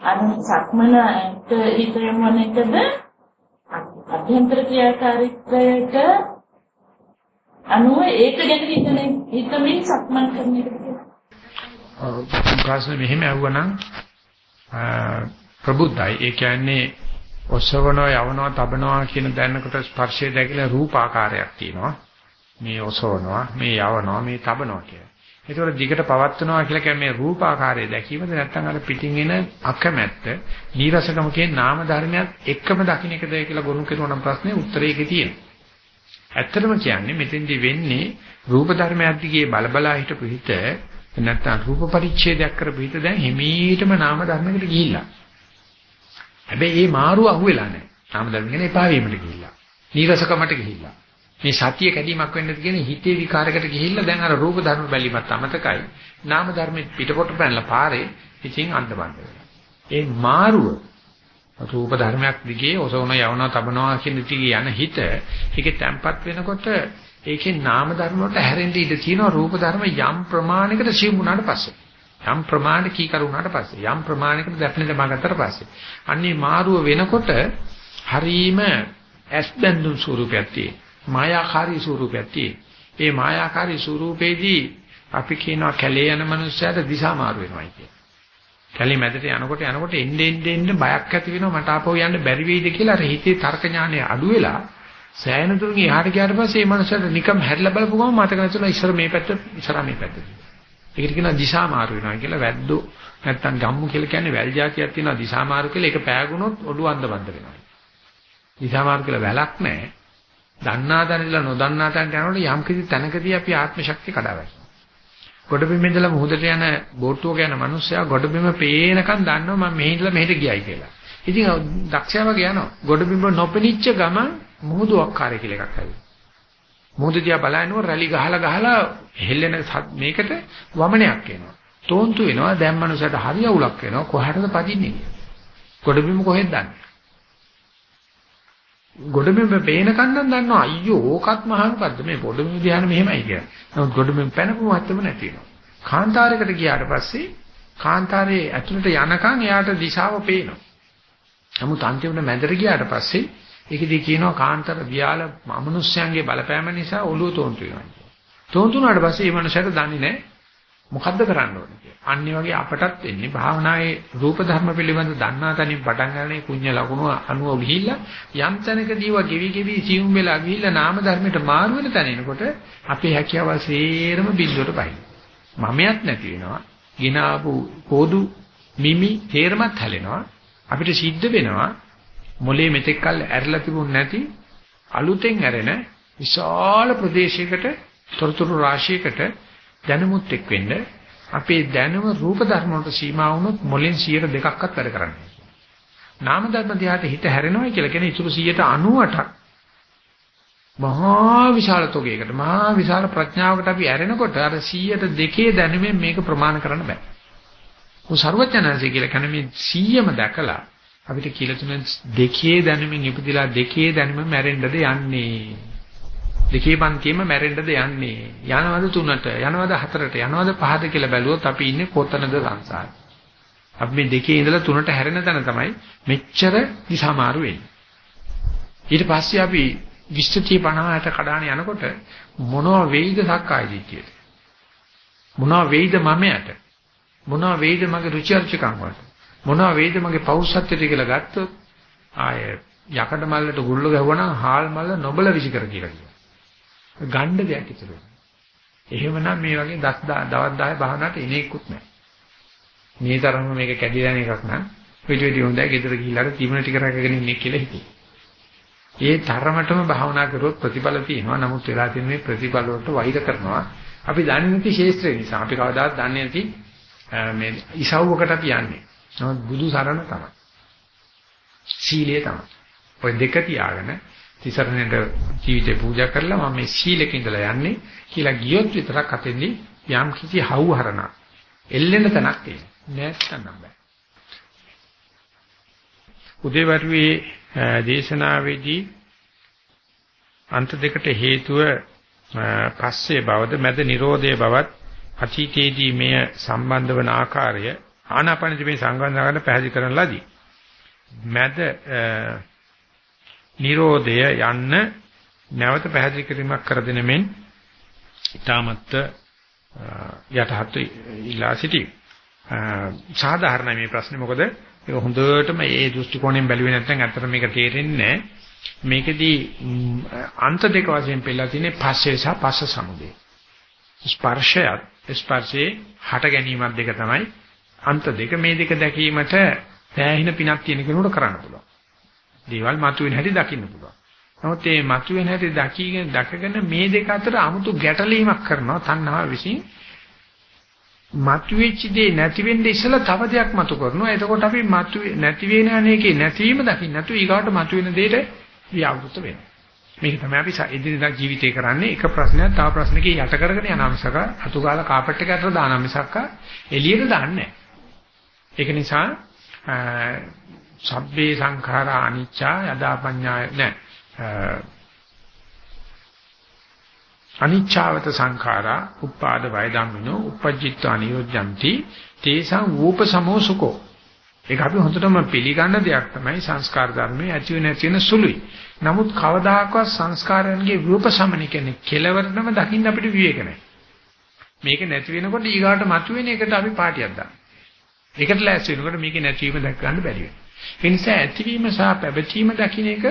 අර සක්මනට හිත යොමුන එකද? අභ්‍යන්තර ක්‍රියාකාරීත්වයට අනුව ඒක ගැන හිතන හිතමින් සක්මන් කරන එකද කියලා. ප්‍රශ්න මෙහෙම ඇහුවනම් ප්‍රබුද්ධයි. ඒ කියන්නේ ඔසවනවා යවනවා තබනවා කියන දැනනකොට ස්පර්ශය දැකලා රූපාකාරයක් තියෙනවා. මේ ඔසවනවා මේ යවනවා මේ තබනවා කියලා. ඒතකොට දිගට පවත්වනවා කියලා කියන්නේ මේ රූපාකාරය දැකීමද නැත්නම් අර පිටින් එන අකමැත්ත නීරසකම කියන නාම ධර්මයක් එකම දකින්න එකද කියලා ගොනු කරන නම් ප්‍රශ්නේ උත්තරේ ඒකේ තියෙනවා. ඇත්තටම කියන්නේ මෙතෙන්දි වෙන්නේ රූප ධර්මයක් දිගේ බලබලා හිටපු හිත නැත්නම් රූප පරිච්ඡේදයක් කරපු හිත දැන් හිමීටම නාම ධර්මයකට ගිහිල්ලා. හැබැයි මේ මාරු අහුවෙලා නැහැ. නාම ධර්ම ගැන එපා වීමට ගිහිල්ලා. නීරසකමට ගිහිල්ලා. මේ සතිය කැඩීමක් වෙන්නද කියන්නේ හිතේ විකාරයකට ගිහිල්ලා දැන් අර රූප ධර්ම බැලීමත් අමතකයි. නාම ධර්මෙ පිටකොට පැනලා පාරේ ඉතින් අන්ධබන්ද වෙනවා. ඒ මාරුව රූප ධර්මයක් දිගේ ඔසවන යවන තබනවා කියන දිගේ යන හිත ඒකේ තැම්පත් වෙනකොට ඒකේ නාම ධර්ම වලට හැරෙන්න ඉඩ තියෙනවා රූප ධර්ම යම් ප්‍රමාණයකට සියුම් වුණාට පස්සේ. යම් ප්‍රමාණයක කීකරු වුණාට පස්සේ යම් ප්‍රමාණයකට දැපෙන දමාගත්තට පස්සේ. අන්නේ මාරුව වෙනකොට හරීම ඇස් බැඳුම් ස්වරූපයක් තියෙනවා. මායාකාරී ස්වරූපයක් තියෙන. ඒ මායාකාරී ස්වරූපේදී අපි කියනවා කැලේ යන මනුස්සයාට දිශා මාරු වෙනවා කියලා. කැලේ මැදට යනකොට යනකොට එන්න එන්න එන්න බයක් ඇති වෙනවා මට ආපහු යන්න බැරි වෙයිද කියලා අර හිතේ තර්ක ඥානය අඩු වෙලා සෑයන දුරකින් එහාට ගියාට පස්සේ මේ මනුස්සයාට නිකම් හැරිලා බලපු ගමන් මතක නැතුණා ඉස්සර මේ පැත්ත ඉස්සර මේ පැත්ත. ඒකට කියනවා දිශා මාරු වෙනවා කියලා වැද්දෝ නැත්තම් ගම්මු කියලා කියන්නේ වැල් జాතියක් තියෙනවා දිශා මාරු කියලා ඒක පෑගුණොත් ඔළුව අන්දබන්ද වෙනවා. දිශා මාරු කියලා වැලක් නැහැ. දන්නා තැනදලා නොදන්නා තැනට යනකොට යම් කිසි තැනකදී අපි ආත්ම ශක්තිය කඩාවැටෙනවා. ගොඩබිම ඉඳලා මුහුදට යන බෝට්ටුවක යන මිනිස්සයා ගොඩබිම පේනකන් දන්නවා මම මෙහි ඉඳලා මෙහෙට ගියයි කියලා. ඉතින් දක්ෂයා වගේ යනවා. ගොඩබිම නොපෙනිච්ච ගමන් මුහුදුවක් කාර්ය කියලා එකක් හරි. මුහුද දිහා බලනකොට රැලි ගහලා ගහලා හෙල්ලෙන මේකට වමනයක් එනවා. තෝන්තු වෙනවා දැන් මනුස්සයට හරි අවුලක් වෙනවා කොහටද පදින්නේ කියලා. ගොඩබිම කොහෙද දන්නේ? ගොඩබිම පේන කන්දන් දන්නවා අයියෝ ඕකත් මහානුපද්ද මේ ගොඩබිම ධ්‍යාන මෙහෙමයි කියලා. නමුත් ගොඩබිම පැනපු මත්තම නැති වෙනවා. කාන්තාරයකට ගියාට පස්සේ කාන්තාරයේ ඇතුළට යනකම් එයාට දිශාව පේනවා. නමුත් අන්තිමට මැදට ගියාට පස්සේ ඒකදී කියනවා කාන්තාර වියාල අමනුෂ්‍යයන්ගේ බලපෑම නිසා ඔළුව තෝන්තු වෙනවා. තෝන්තු වුණාට පස්සේ මේ මනුස්සයාට දන්නේ නැහැ මොකද්ද කරන්න ඕනේ කියලා. අනිත් වගේ අපටත් වෙන්නේ භාවනායේ රූප ධර්ම පිළිබඳ දන්නා තැනින් පටන් ගන්නනේ කුඤ්ඤ ලකුණු අනුව ගිහිල්ලා යම් තැනකදීව ගෙවි ගෙවි සියුම් වෙලා ගිහිල්ලා නාම ධර්මයට මාරු වෙන තැන එනකොට අපේ හැකියාව සේරම බිඳුවට පයින්. මමයක් නැති වෙනවා. ගිනාපු පොදු මිමි තේරමත් හැලෙනවා. අපිට සිද්ධ වෙනවා මොලේ මෙතෙක්කල් ඇරලා තිබුණ නැති අලුතෙන් ඇරෙන විශාල ප්‍රදේශයකට තොරතුරු රාශියකට දැනුමුත් එක් වෙන්න අපේ දැනුම රූප ධර්ම වලට සීමා වුණොත් මොලෙන් 102ක්වත් වැඩ කරන්නේ. නාම ධර්ම දිහාට හිත හැරෙනවා කියලා කියන්නේ ඉතුරු 198ක් මහා විශාල තෝගයකට මහා විශාල ප්‍රඥාවකට අපි ඇරෙනකොට අර 102 දැනුමෙන් මේක ප්‍රමාණ කරන්න බෑ. උ ਸਰවඥාන්සේ කියලා කියන්නේ මේ 100ම දැකලා අපිට කියලා තුන දෙකේ දැනුමින් ඉපදිලා දෙකේ දැනුම මැරෙන්නද යන්නේ. දෙකේ පන්තියෙම මැරෙන්නද යන්නේ. යනවද තුනට, යනවද හතරට, යනවද පහට කියලා බැලුවොත් අපි ඉන්නේ කොතනද සංසාරේ. අපි මේ දෙකේ ඉඳලා තුනට හැරෙන තැන තමයි මෙච්චර දිසාමාරු වෙන්නේ. ඊට පස්සේ අපි 20 50ට කඩාන යනකොට මොනවා වෙයිද සක්කාය දිට්ඨියට? මොනවා වෙයිද මමයට? මොනවා වෙයිද මගේ රුචි අරුචිකම් වලට? මොනවා වෙයිද මගේ පෞරුෂත්වයට කියලා ගත්තොත් ආය යකඩ මල්ලට ගුල්ල ගැහුවනම් හාල් මල්ල නොබල විසි කර කියලා කියනවා. ගණ්ඩ දෙයක් ඉතුරු වෙනවා. එහෙමනම් මේ වගේ දස් දවස් 10 භාවනාවට එනේකුත් නැහැ. මේ තරම්ම මේක කැඩිලා යන එකක් නම් පිටු පිටු හොඳයි ගෙදර ගිහිල්ලා තීමන ටික රැකගෙන ඉන්නේ කියලා හිතේ. ඒ තරමටම භාවනා කරුවොත් ප්‍රතිඵල තියෙනවා. නමුත් වෙලා තියෙන මේ ප්‍රතිඵල වලට වෛර කරනවා. අපි දන්නේ නැති ශේස්ත්‍රය නිසා. අපි කවදාවත් දන්නේ නැති මේ ඉසව්වකට අපි යන්නේ. නමුත් බුදු සරණ තමයි. සීලය තමයි. ඔය දෙක තියාගෙන තිසරණයට ජීවිතේ පූජා කරලා මම මේ සීලෙක ඉඳලා යන්නේ කියලා ගියොත් විතරක් අතෙන්දී යම් කිසි හවු හරණක් එල්ලෙන තැනක් තියෙනවා. නැත්තම් බෑ. උදේවරුේ දේශනාවේදී අන්ත දෙකට හේතුව පස්සේ බවද මැද Nirodhe බවත් අතීතයේදී මෙය සම්බන්ධ වන ආකාරය ආනාපානජි මේ සංගන්ධ කරන පැහැදිලි කරන ලදී. මැද Nirodhe යන්න නැවත පැහැදිලි කිරීමක් කර දෙන මෙන් ඊටමත් යටහත් ඉලා සිටි. සාධාරණයි මේ ප්‍රශ්නේ මොකද ඒක හොඳටම ඒ දෘෂ්ටි කෝණයෙන් බැලුවේ නැත්නම් ඇත්තට මේක තේරෙන්නේ මේකෙදී අන්ත දෙක වශයෙන් පෙළලා තියෙන්නේ පස්සේ සහ පස්ස සමුදේ. ස්පර්ශයත් ස්පර්ශේ හට ගැනීමත් දෙක තමයි අන්ත දෙක මේ දෙක දැකීමට පෑහින පිනක් තියෙන කෙනෙකුට කරන්න පුළුවන්. දේවල් මතුවෙන හැටි දකින්න පුළුවන්. නමුත් මේ මතුවෙන හැටි දකිගෙන දැකගෙන මේ දෙක අතර 아무තු ගැටලීමක් කරනවා තණ්හාව විසින් මතුවෙච්ච දේ නැති වෙන්නේ ඉස්සලා තව දෙයක් මතු කරනවා. එතකොට අපි මතු නැති වෙන අනේකේ නැතිවීම දකින්න නැතු ඊගාට මතුවෙන දෙයට ව්‍යාවෘත වෙනවා. මේක තමයි අපි එදිනෙදා ජීවිතේ කරන්නේ එක ප්‍රශ්නයක් තව ප්‍රශ්නකින් යට කරගෙන යන අංශක අතුගාල කාපට් එක අතර දාන මිසක්ක එළියට දාන්නේ ඒක නිසා සබ්බේ සංඛාරා අනිච්චා යදා පඤ්ඤාය නෑ අනිච්චාවත සංඛාරා උපාද වය ධම්මිනෝ uppajjitta නියොජ්ජಂತಿ තේසං ූපසමෝ සුකෝ ඒක අපි හොඳටම පිළිගන්න දෙයක් තමයි සංස්කාර ධර්මයේ ඇති වෙන නැති වෙන සුළුයි. නමුත් කවදාකවත් සංස්කාරයන්ගේ විපසමන කියන්නේ කෙලවරටම දකින්න අපිට විවේක නැහැ. මේක නැති වෙනකොට ඊගාට මතුවෙන එකට අපි පාටියක් දානවා. ඒකට ලෑස්ති වෙනකොට මේකේ නැතිවීම දැක් ගන්න බැරි වෙනවා. ඒ නිසා ඇතිවීම සහ පැවතීම දකින්න එක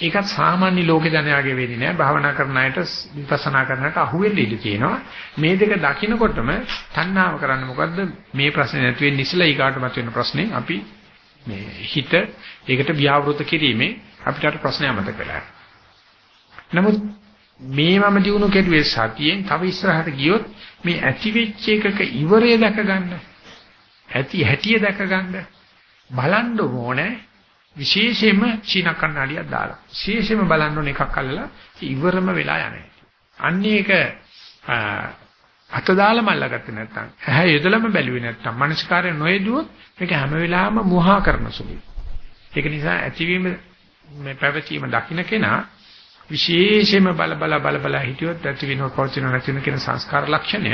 ඒකත් සාමාන්‍ය ලෝකේ ජනයාගේ වෙන්නේ නෑ. භාවනා කරන අයට විපස්සනා කරන අයට අහුවෙන්න ඉඩ තියෙනවා. මේ දෙක දකිනකොටම තණ්හාව කරන්න මොකද්ද? මේ ප්‍රශ්නේ නැති වෙන්නේ ඉස්සලා ඊගාටමත් වෙන ප්‍රශ්නේ අපි මේ හිත ඒකට ව්‍යවෘත කිරීමේ අපිට අර ප්‍රශ්නය මතක වෙලා. නමුත් මේ මම දිනු කෙරුවේ සතියෙන් තව ඉස්සරහට ගියොත් මේ ඇති වෙච්ච එකක ඉවරය දැක ගන්න. ඇති හැටිය දැක ගන්න. බලන්න ඕනේ විශේෂයෙන්ම චීන කන්නඩියක් දාලා විශේෂයෙන්ම බලන්න ඕන එකක් අල්ලලා ඉවරම වෙලා යන්නේ. අන්න ඒක අත දාලා මල්ලාගත්තේ නැත්නම් ඇහැ යොදලම බැලුවේ නැත්නම් මනස්කාරය නොයදුවොත් මේක හැම වෙලාවෙම මුහා කරන සුළුයි. ඒක නිසා ඇතිවීම මේ පැවතීම දකින්න කෙනා විශේෂයෙන්ම බල බල බල බල හිටියොත් ඇති වෙනව පවතින නැති වෙන කියන සංස්කාර ලක්ෂණය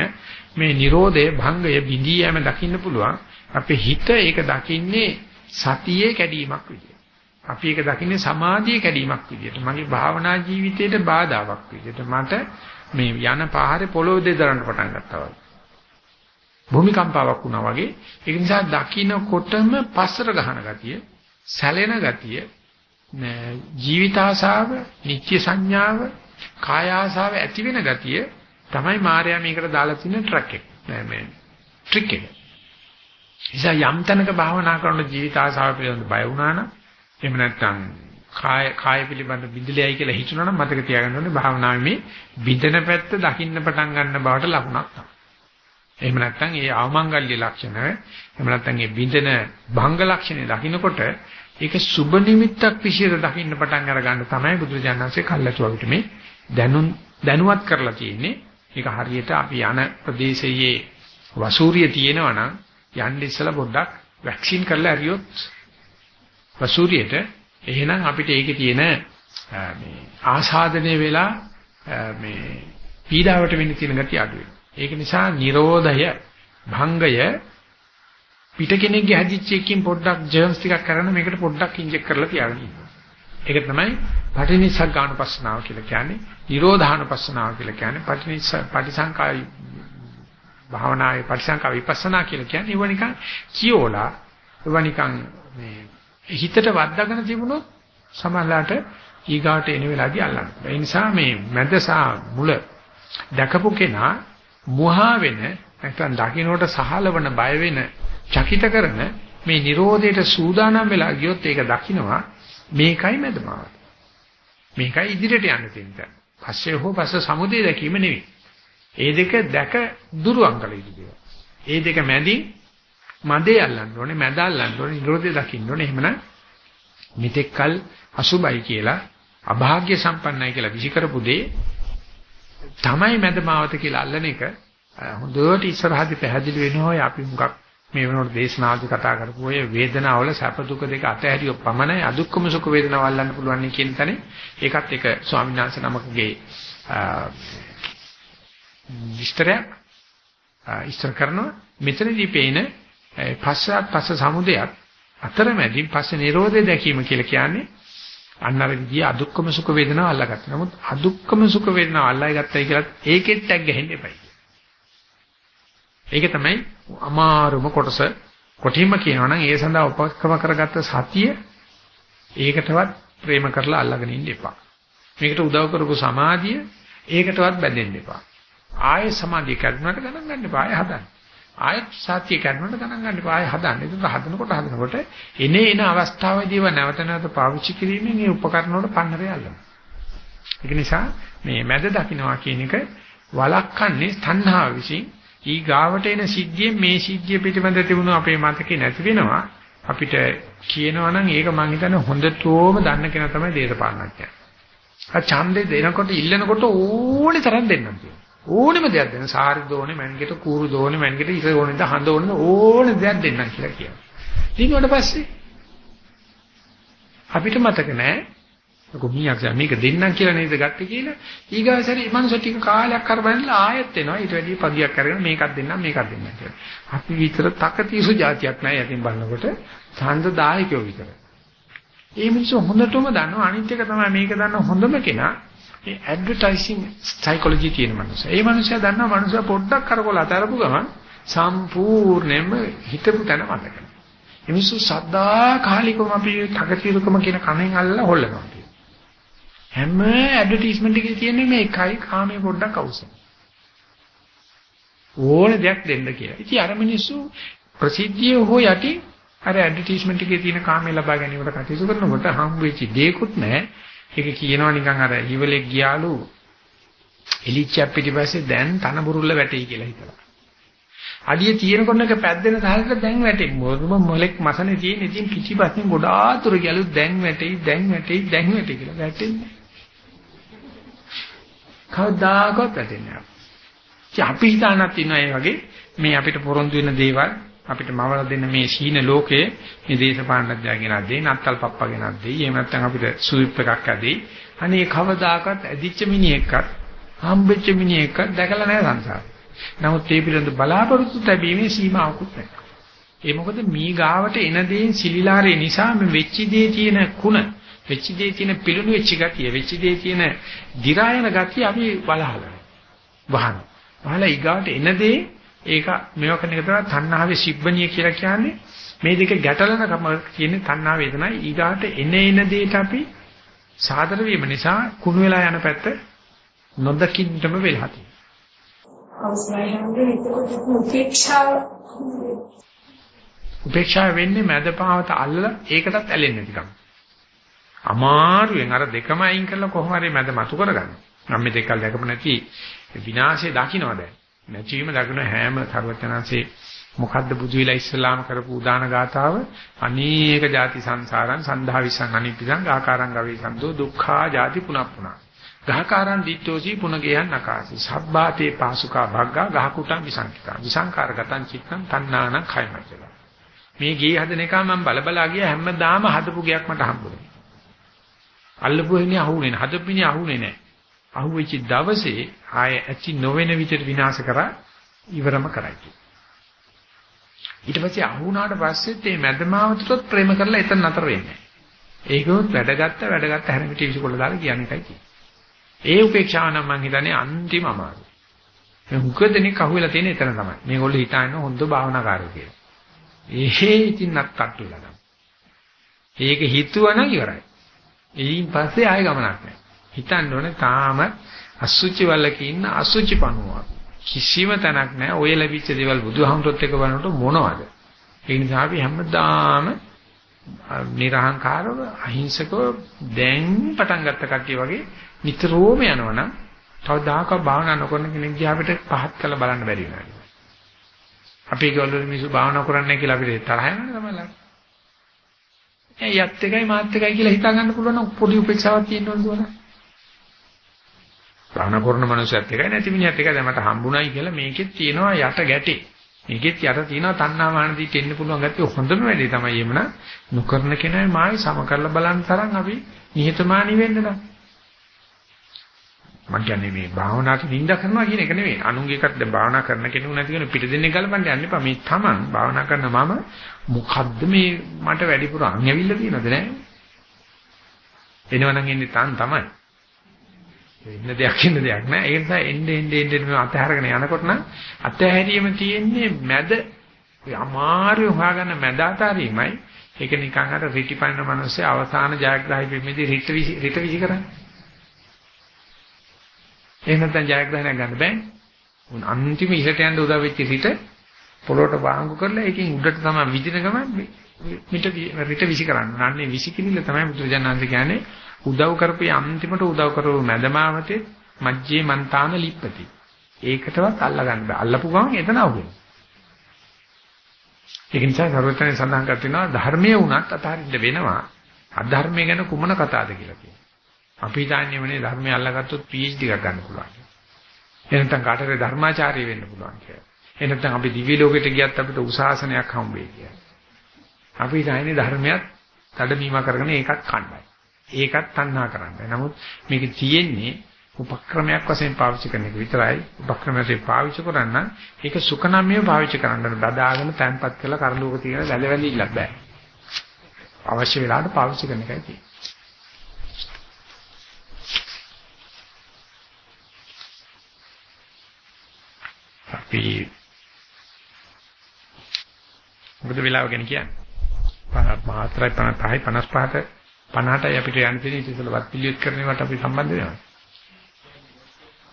මේ Nirodhe භංගය බිඳී යෑම දකින්න පුළුවන්. අපේ හිත ඒක දකින්නේ සතියේ කැඩීමක් විදියට. අපි ඒක දකින්නේ සමාධියේ කැඩීමක් විදියට. මගේ භාවනා ජීවිතයට බාධාවක් විදියට. මට මේ යන පාරේ පොළොව දෙදරන්න පටන් ගත්තා වගේ. භූමිකම්පාවක් වුණා වගේ. ඒක නිසා දකින්නකොටම පස්සට ගහන ගතිය, සැලෙන ගතිය, ජීවිත ආසාව, නිත්‍ය සංඥාව, කාය ආසාව ඇති වෙන ගතිය තමයි මායя මේකට දාලා තියෙන ට්‍රක් එක. මේ ට්‍රික් එක. නිසා යම් තැනක භාවනා කරන ජීවිත ආසාව පිළිබඳ බය වුණා නම් එහෙම නැත්නම් කාය කාය පිළිබඳ බිඳලෙයි කියලා හිතුණා නම් මතක තියාගන්න ඕනේ භාවනාවේ මේ බිඳෙන පැත්ත දකින්න පටන් ගන්න බවට ලකුණක් තමයි. එහෙම නැත්නම් ඒ අවමංගල්‍ය ලක්ෂණ එහෙම නැත්නම් ඒ බිඳෙන භංග ලක්ෂණය දකින්නකොට ඒක සුබ නිමිත්තක් විශේෂ දකින්න පටන් අර ගන්න තමයි බුදුරජාණන්සේ කල්ලාතුවකට මේ දැනුම් දැනුවත් කරලා තියෙන්නේ. ඒක හරියට අපි යන ප්‍රදේශයේ වසූරිය තියෙනවා නම් යන්න ඉස්සලා පොඩ්ඩක් වැක්සින් කරලා හරියොත් වසූරියට එහෙනම් අපිට ඒකේ තියෙන මේ ආසාදනය වෙලා මේ පීඩාවට වෙන්න තියෙන gati අඩු වෙනවා. ඒක නිසා Nirodhaය භංගය පිට කෙනෙක්ගේ හැදිච්ච එකකින් පොඩ්ඩක් ජර්ම්ස් ටිකක් කරන මේකට පොඩ්ඩක් ඉන්ජෙක්ට් කරලා තියාගෙන ඉන්නවා. ඒක තමයි පටිනිස්සග්ගානුපස්සනාව කියලා කියන්නේ. නිරෝධානුපස්සනාව කියලා කියන්නේ පටිනිස්ස පටිසංකායි භාවනාවේ පටිසංකා විපස්සනා කියලා කියන්නේ ඒව නිකන් කියෝලා ඒව නිකන් මේ හිතට වද්දාගෙන තිබුණොත් සමහරලාට ඊගාට එන වෙලාවදී අල්ලන්න. ඒ නිසා මේ මැදසා මුල දැකපු කෙනා මුහා වෙන නැත්නම් දකින්නට සහලවන බය වෙන චකිත කරන මේ Nirodheට සූදානම් වෙලා ගියොත් ඒක දකින්නවා මේකයි මැදමාව. මේකයි ඉදිරියට යන්න තියෙන්නේ. පස්සේ හෝ පස්ස සමුදේ දැකීම නෙවෙයි. ඒ දෙක දැක දුරුවන් කළ යුතුයි. ඒ දෙක මැදින් මදේ අල්ලන්න ඕනේ, මැද අල්ලන්න ඕනේ, නිරෝධය දකින්න ඕනේ. එහෙමනම් මෙතෙක්කල් අසුබයි කියලා, අභාග්‍ය සම්පන්නයි කියලා විසි කරපු දේ තමයි මැදමාවත කියලා අල්ලන එක හොඳට ඉස්සරහදී පැහැදිලි වෙනවා. අපි මුගක් මේ වෙනකොට දේශනාදී කතා කරපු ඔය වේදනාවල සැප දුක දෙක අතහැරියොත් පමණයි අදුක්කම සුඛ වේදනාව අල්ලන්න පුළුවන් කියන තැනේ ඒකත් එක ස්වාමීන් වහන්සේ නමකගේ විස්තරයක් ඉස්තර කරනවා මෙතනදී පේන පස්සත් පස්ස සමුදයක් අතරමැදින් පස්සේ නිරෝධය දැකීම කියලා කියන්නේ අන්නර විදිය අදුක්කම සුඛ වේදනාව අල්ලගත්තා. නමුත් අදුක්කම සුඛ වේදනාව අල්ලයි ගත්තයි කියලා ඒකෙත් ටැග් ගහෙන්න එපයි. ඒක තමයි අමාරුම කොටස. කොටින්ම කියනවා නම් ඒ සඳහා උපක්‍රම කරගත්ත සතිය ඒකටවත් ප්‍රේම කරලා අල්ලගෙන ඉන්න එපා. මේකට උදව් කරපු සමාධිය ඒකටවත් බැඳෙන්න එපා. ආයෙ සමාධිය කැඩුනට ගණන් ගන්න එපා. ආයෙ හදන්න. ආයෙත් සතිය කැඩුනට ගණන් ගන්න එපා. ආයෙ හදන්න. ඒක හදනකොට හදනකොට එනේ එන අවස්ථාවේදීව නැවත නැවත පාවිච්චි කිරීමෙන් මේ උපකරණ වල පන්නරය අල්ලනවා. ඒක නිසා මේ මැද දකින්නවා කියන එක වළක්වන්නේ තණ්හාව විසින් ඊ ගාවට එන සිද්ධියෙන් මේ සිද්ධිය පිටිබඳ තිබුණු අපේ මතකේ නැති වෙනවා. අපිට කියනවා නම් ඒක මං හිතන්නේ හොඳටම දන්න කෙනා තමයි දේශපාලනඥයා. ආ ඡන්දේ දෙනකොට ඉල්ලනකොට ඕනේ තරම් දෙන්නම් කියනවා. ඕනෙම දෙයක් දෙන්න. සාරි දෝනේ, මැන්ගෙට කූරු දෝනේ, මැන්ගෙට ඉර ඕනේ, හඳ ඕනේ ඕනේ දෙයක් දෙන්නම් කියලා කියනවා. ඊට පස්සේ අපිට මතක නැහැ කොහොමියක් මේක දෙන්නම් කියලා නේද ගත්තේ කියලා ඊගාසරේ මනුස්ස ටික කාලයක් කරබන්නලා ආයෙත් එනවා ඊට වැඩි පදියක් අරගෙන මේකක් දෙන්නම් මේකක් දෙන්නම් කියලා. අපි විතර තකතිසු જાතියක් නැහැ යකින් බලනකොට ඡන්ද දායකයෝ විතර. ඒ මිනිස්සු හොඳටම දන්නවා අනිත් එක තමයි මේක දන්න හොඳම කෙනා මේ ඇඩ්වර්ටයිසිං සයිකොලොජි කියන මනුස්සයා. ඒ මනුස්සයා දන්නවා මනුස්සයා පොඩ්ඩක් කරකවල අතරපු ගමන් සම්පූර්ණයෙන්ම හිතපු තැන මතක. ඒ මිනිස්සු සද්දා කාලිකම අපි තකතිරුකම කියන කණෙන් අල්ලලා හොල්ලනවා. හැම ඇඩ්වර්ටයිස්මන්ට් එකේ තියෙන්නේ මේ එකයි කාමයේ පොඩ්ඩක් අවශ්‍යයි. ඕන දෙයක් දෙන්න කියලා. ඉතින් අර මිනිස්සු ප්‍රසිද්ධිය හෝ යටි අර ඇඩ්වර්ටයිස්මන්ට් එකේ තියෙන කාමයේ ලබා ගැනීමට කටයුතු කරනකොට හම් වෙච්ච දෙයක්වත් නැහැ. ඒක කියනවා නිකන් අර ඉවලෙක් ගියාලු එලිච්චක් පිටිපස්සේ දැන් තන බුරුල්ල වැටෙයි කියලා හිතලා. අඩිය තියෙනකොට එක පැද්දෙන සාහලට දැන් වැටෙයි. මොකද මොලෙක් මසනේ තියෙන ඉතින් පිටිපස්සෙන් ගොඩාක් දුර ගියලු දැන් වැටෙයි දැන් වැටෙයි දැන් වැටෙයි කියලා වැටෙන්නේ. කවදාකවත් වැටෙන්නේ නැහැ. අපි හිතානක් ඉන්නවා ඒ වගේ මේ අපිට පොරොන්දු වෙන දේවල් අපිට මවල දෙන්න මේ සීන ලෝකයේ මේ දේශපාලනඥයා ගෙනත් දෙයි නත්තල් පප්පා ගෙනත් දෙයි එහෙම නැත්නම් අපිට සුවිප් එකක් ඇදී අනේ කවදාකවත් ඇදිච්ච මිනිහෙක්වත් හම්බෙච්ච මිනිහෙක්වත් දැකලා නැහැ සංසාරේ. නමුත් ඒ පිළිබඳ බලාපොරොත්තු තැබීමේ සීමාවකුත් නැහැ. ඒ මොකද මී ගාවට එන දේන් සිලිලාරේ නිසා මේ වෙච්ච දේ තියෙන කුණ වෙච්ච දේ තියෙන පිළුණු වෙච්ච ගතිය, වෙච්ච දේ තියෙන දි รา යන ගතිය අපි බලහලා. වහන. වහලා ඊගාට එන දේ ඒක මේව කරන එක තමයි තණ්හාවේ සිබ්බණිය කියලා කියන්නේ. මේ දෙක ගැටලන කම කියන්නේ තණ්හා වේදනයි ඊගාට එන එන දේට අපි සාදර වීම නිසා කුණු වෙලා යන පැත්ත නොදකින්නම වෙලා තියෙනවා. අවසරයි හම්බෙන්නේ එතකොට උපේක්ෂාව උපේක්ෂාව වෙන්නේ මැදපාවත අල්ල ඒකටත් ඇලෙන්නේ නැතිකම. අමාරුවෙන් අර දෙකම අයින් කරලා කොහොම හරි මැද මතු කරගන්න. මම මේ දෙකල් දැකපු නැති විනාශය දකින්නවා දැන්. නැතිවීම දකින්න හැම සර්වඥාන්සේ මොකද්ද බුදු විලා ඉස්ලාම කරපු උදාන ගාතාව අනේක ಜಾති සංසාරං සන්ධා විසං අනිප්පිසං ආකාරං ගවේ සම්දෝ දුක්ඛා ಜಾති පුනප්පුනා ගහකාරං දිට්ඨෝසි පුනගේයන් නකාසි. සබ්බාතේ පාසුකා භග්ගා ගහකුටං විසංකිතා. විසංකාරගතං චිත්තං තණ්හානං khයමචල මේ ගේ හදන එක මම බලබලා ගිය හැමදාම හදපු ගයක් මට හම්බුනේ. අල්ලපු වෙන්නේ අහුනේ නැහැ. හදපිනේ අහුනේ නැහැ. අහුවෙච්ච දවසේ ආය ඇති නොවන විදිහට විනාශ කරා ඉවරම කරයි. ඊට පස්සේ අහුණාට පස්සෙත් මේ මැදමාවතට ප්‍රේම කරලා එතන නතර වෙන්නේ. ඒකෝත් වැඩගත්ත වැඩගත්ත හැරමිට විසිකොල්ල දාලා කියන එකයි තියෙන්නේ. ඒ උපේක්ෂාව නම් මං හිතන්නේ අන්තිම අමාරු. මේ හුඟ දෙනෙක් අහුවෙලා තියෙන එතන තමයි. මේගොල්ලෝ හිතන්නේ හොඳ භාවනාකාරයෝ කියලා. ඒහේ ඉතින් නත්තට්ටු වෙලා ඒක හිතුවනම් ඉවරයි. ඊයින් පස්සේ ආයෙ ගමනක් නැහැ. හිතන්න ඕනේ තාම අසුචි වලක ඉන්න අසුචි පණුවක්. කිසිම තැනක් නැහැ. ඔය ලැබිච්ච දේවල් බුදුහාමුදුරුත් එක්ක බලනකොට මොනවද? ඒ නිසා අපි හැමදාම නිර්හංකාරව අහිංසකව දැන් පටන් ගත්ත කට්ටිය වගේ නිතරම යනවනම් කවදාකවත් භාවනා නොකරන කෙනෙක් දිහා අපිට පහත් කරලා බලන්න බැරි වෙනවා. අපි ඒගොල්ලෝ මිනිස්සු භාවනා කරන්නේ කියලා අපිට තරහ යනවා තමයි. ඒ යත් එකයි මාත් එකයි කියලා හිතා ගන්න පුළුවන් නම් පොඩි උපේක්ෂාවක් තියෙන්න ඕනද වල. භාවනා කරන මනුස්සයත් එකයි නැති මිනිහත් එකයි දැන් මට හම්බුණයි කියලා මේකෙත් තියෙනවා යට ගැටේ. මේකෙත් යට තියෙනවා තණ්හා මාන දී දෙන්න පුළුවන් ගැත්තේ හොඳම වැඩේ තමයි එමන නොකරන කෙනායි මායි සම කරලා බලන්න තරම් අපි නිහතමානී වෙන්න නම්. මම කියන්නේ මේ භාවනාවට නිඳා කරනවා කියන එක නෙවෙයි. අනුන්ගේ එකක් දැන් භාවනා කරන කෙනෙකු නැති කෙනෙක් පිට දෙන්නේ ගලපන්න යන්න එපා. මේ තමන් භාවනා කරන මම මොකද්ද මේ මට වැඩිපුර අන් ඇවිල්ලා තියෙනවද නැහැ? එනවනම් එන්නේ තාන් තමයි. ඉන්න දෙයක් ඉන්න දෙයක් නෑ. ඒ නිසා එන්නේ එන්නේ එන්නේ මේ අතහැරගෙන යනකොට නම් අතහැරීම තියෙන්නේ මැද අමාරු හොයාගන්න මැද අතාරීමයි. ඒක නිකන් අර රිටිපන්න මිනිස්සේ අවසාන ජයග්‍රහයි පිළිමේදී රිට විසි රිට විසි කරන්නේ. එහෙම නැත්නම් ජයග්‍රහණයක් ගන්න බෑ. උන් අන්තිම ඉහට යන්න උදව් වෙච්ච රිට පොළොට වාංගු කරලා ඒකෙන් උඩට තමයි විදින ගමන් මිට රිට විසි කරන්න. අන්නේ විසි කිනිල්ල තමයි බුදුජානනාංශ කියන්නේ උදව් කරපේ අන්තිමට උදව් කරව මැදමාවතේ මජ්ජේ මන්තාන ලිප්පති. ඒකටවත් අල්ලා ගන්න බෑ. අල්ලපු ගමන් එතන අවුලයි. ඒක නිසා සර්වඥයන් සඳහන් කර තිනවා ධර්මයේ වුණත් අතහරින්න වෙනවා. අධර්මයේ ගැන කුමන කතාවද කියලා කියනවා. අපි හිතන්නේ මොනේ ධර්මය අල්ලගත්තොත් PhD එකක් ගන්න පුළුවන්. එහෙනම් කාටද ධර්මාචාර්ය වෙන්න පුළුවන් කියලා. එහෙනම් අපි දිව්‍ය ලෝකෙට ගියත් අපිට උසාසනයක් හම්බෙයි කියලා. අපි හිතන්නේ ධර්මයක් තඩමීම කරගෙන ඒකත් කණ්ඩායි. ඒකත් තණ්හා කරන්නේ. නමුත් මේක තියෙන්නේ උපක්‍රමයක් වශයෙන් පාවිච්චි කරන එක විතරයි. උපක්‍රමයෙන් පාවිච්චි කරන්න ඒක සුකනම්මිය පාවිච්චි කරන්න බදාගෙන තැන්පත් කරලා කරලුවක තියෙන දැලවැඳි ඉල්ලක් බෑ. අවශ්‍ය වෙලාවට පාවිච්චි කරන එකයි තියෙන්නේ. අපි මොකද වෙලාව ගැන කියන්නේ? මාත්‍රායි 55යි 55ට 50ටයි අපිට යන්න තියෙන ඉතින් වත් පිළිවෙත් කරනවට අපි සම්බන්ධ වෙනවා.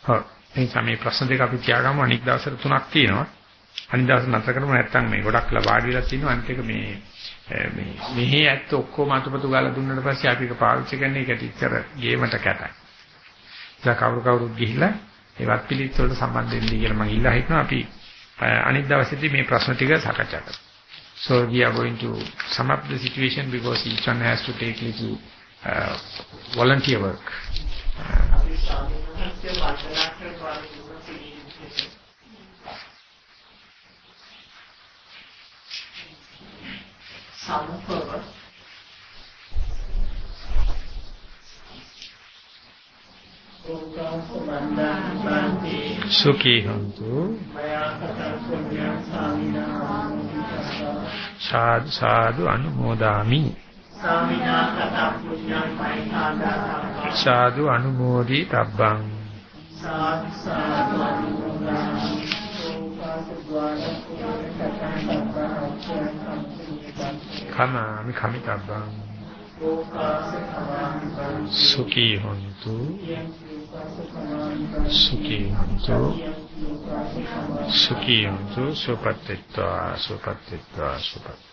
හොර් මේ සමේ ප්‍රශ්න දෙක අපි තියාගමු අනිත් දවසට තුනක් තියෙනවා. අනිත් දවස් නතර කරමු නැත්තම් මේ ගොඩක් ලා වාඩි වෙලා තියෙනවා අනිත් එක මේ මේ මෙහි ඇත්ත ඔක්කොම අතුපතු ගාලා දුන්නාට පස්සේ අපි ඒක පාවිච්චි කරන එකට ඉතර ගේමට කැතයි. දැන් කවුරු කවුරුත් ගිහිල්ලා ඒ වත් පිළිත් වලට සම්බන්ධ වෙන්න කියලා මම ඉල්ලා හිටනවා අපි අනිත් දවසේදී මේ ප්‍රශ්න ටික සාකච්ඡා කරමු. So we are going to sum up the situation because each one has to take little uh, volunteer work. Uh, सुखी සාදු සාදු අනුමෝදාමි. සාදු අනුමෝදි තබ්බං. සාදු සාදු අනුමෝදාමි කමාමි කමිතබ්බං. සුඛී හොන්තු. සුඛී හොන්තු. සුඛී හොන්තු සුපත්තිත්වා සුපත්තිත්වා සුපත්